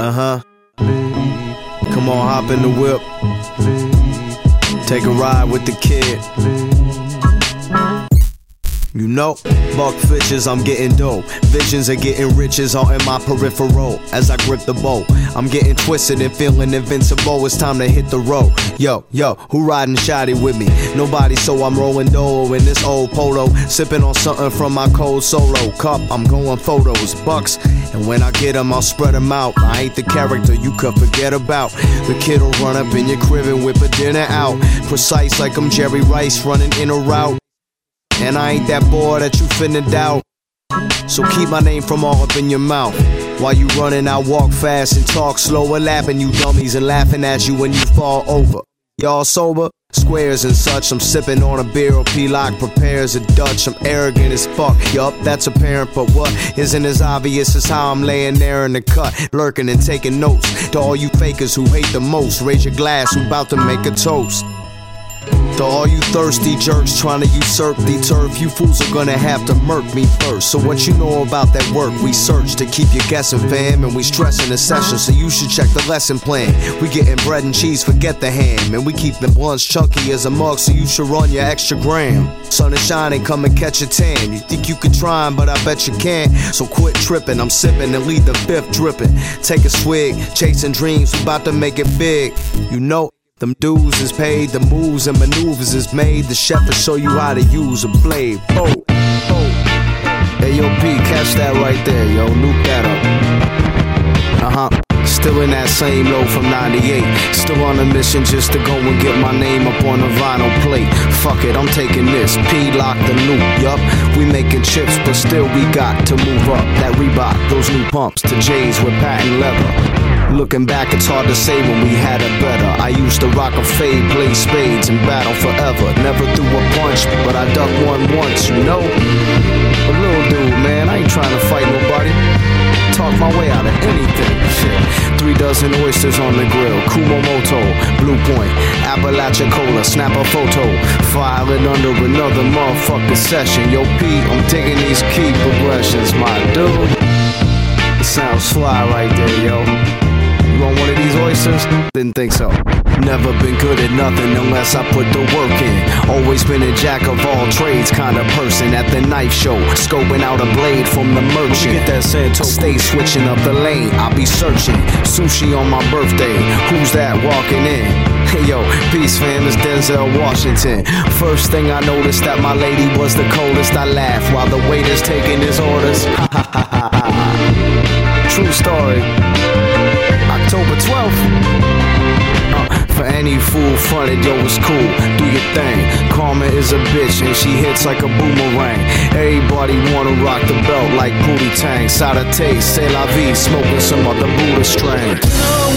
Uh huh. Come on, hop in the whip. Take a ride with the kid. You know, buck fishes, I'm getting dough. Visions of getting riches all in my peripheral. As I grip the bow, I'm getting twisted and feeling invincible. It's time to hit the road. Yo, yo, who riding shoddy with me? Nobody, so I'm rolling dough in this old polo. Sipping on something from my cold solo cup. I'm going photos, bucks. And when I get them, I'll spread them out. I ain't the character you could forget about. The kid'll run up in your crib and whip a dinner out. Precise like I'm Jerry Rice running in a route. And I ain't that boy that you finna doubt. So keep my name from all up in your mouth. While you running, I walk fast and talk slower, lapping you dummies and laughing at you when you fall over. Y'all sober? Squares and such. I'm sipping on a beer or P-Lock prepares a Dutch. I'm arrogant as fuck. Yup, that's apparent, but what isn't as obvious as how I'm laying there in the cut, lurking and taking notes. To all you fakers who hate the most, raise your glass, who about to make a toast. To all you thirsty jerks trying to usurp the turf, you fools are gonna have to murk me first. So what you know about that work? We search to keep you guessing, fam, and we stressing the session. So you should check the lesson plan. We getting bread and cheese, forget the ham, and we keep them blunts chunky as a mug. So you should run your extra gram. Sun is shining, come and catch a tan. You think you could try but I bet you can't. So quit tripping. I'm sipping and leave the fifth dripping. Take a swig, chasing dreams, we about to make it big. You know. Them dues is paid, the moves and maneuvers is made. The chef will show you how to use a blade. Oh, oh. Hey, yo, P, catch that right there, yo. Loop that up. Uh huh. Still in that same low from 98. Still on a mission just to go and get my name up on a vinyl plate. Fuck it, I'm taking this. P lock the loop, yup. We making chips, but still we got to move up. That Reebok, those new pumps to J's with patent leather. Looking back, it's hard to say when we had a better. Used to rock a fade, play spades, and battle forever. Never threw a punch, but I ducked one once, you know? A little dude, man, I ain't trying to fight nobody. Talk my way out of anything. Shit. Three dozen oysters on the grill. Kumamoto, Blue Point, Apalachicola, snap a photo. File it under another motherfucking session. Yo, P, I'm digging these key progressions, my dude. It sounds fly right there, yo. You want one of these oysters? Didn't think so. Never been good at nothing unless I put the work in. Always been a jack of all trades kind of person at the knife show. Scoping out a blade from the merchant. Get that Santo. Stay switching up the lane. I'll be searching. Sushi on my birthday. Who's that walking in? Hey yo, peace fam, it's Denzel Washington. First thing I noticed that my lady was the coldest. I laugh while the waiter's taking his orders. True story. Fool fronted, yo, it's cool. Do your thing. Karma is a bitch and she hits like a boomerang. Everybody wanna rock the belt like Pootie Tang. Sada taste, say la vie, smoking some other Buddha strain.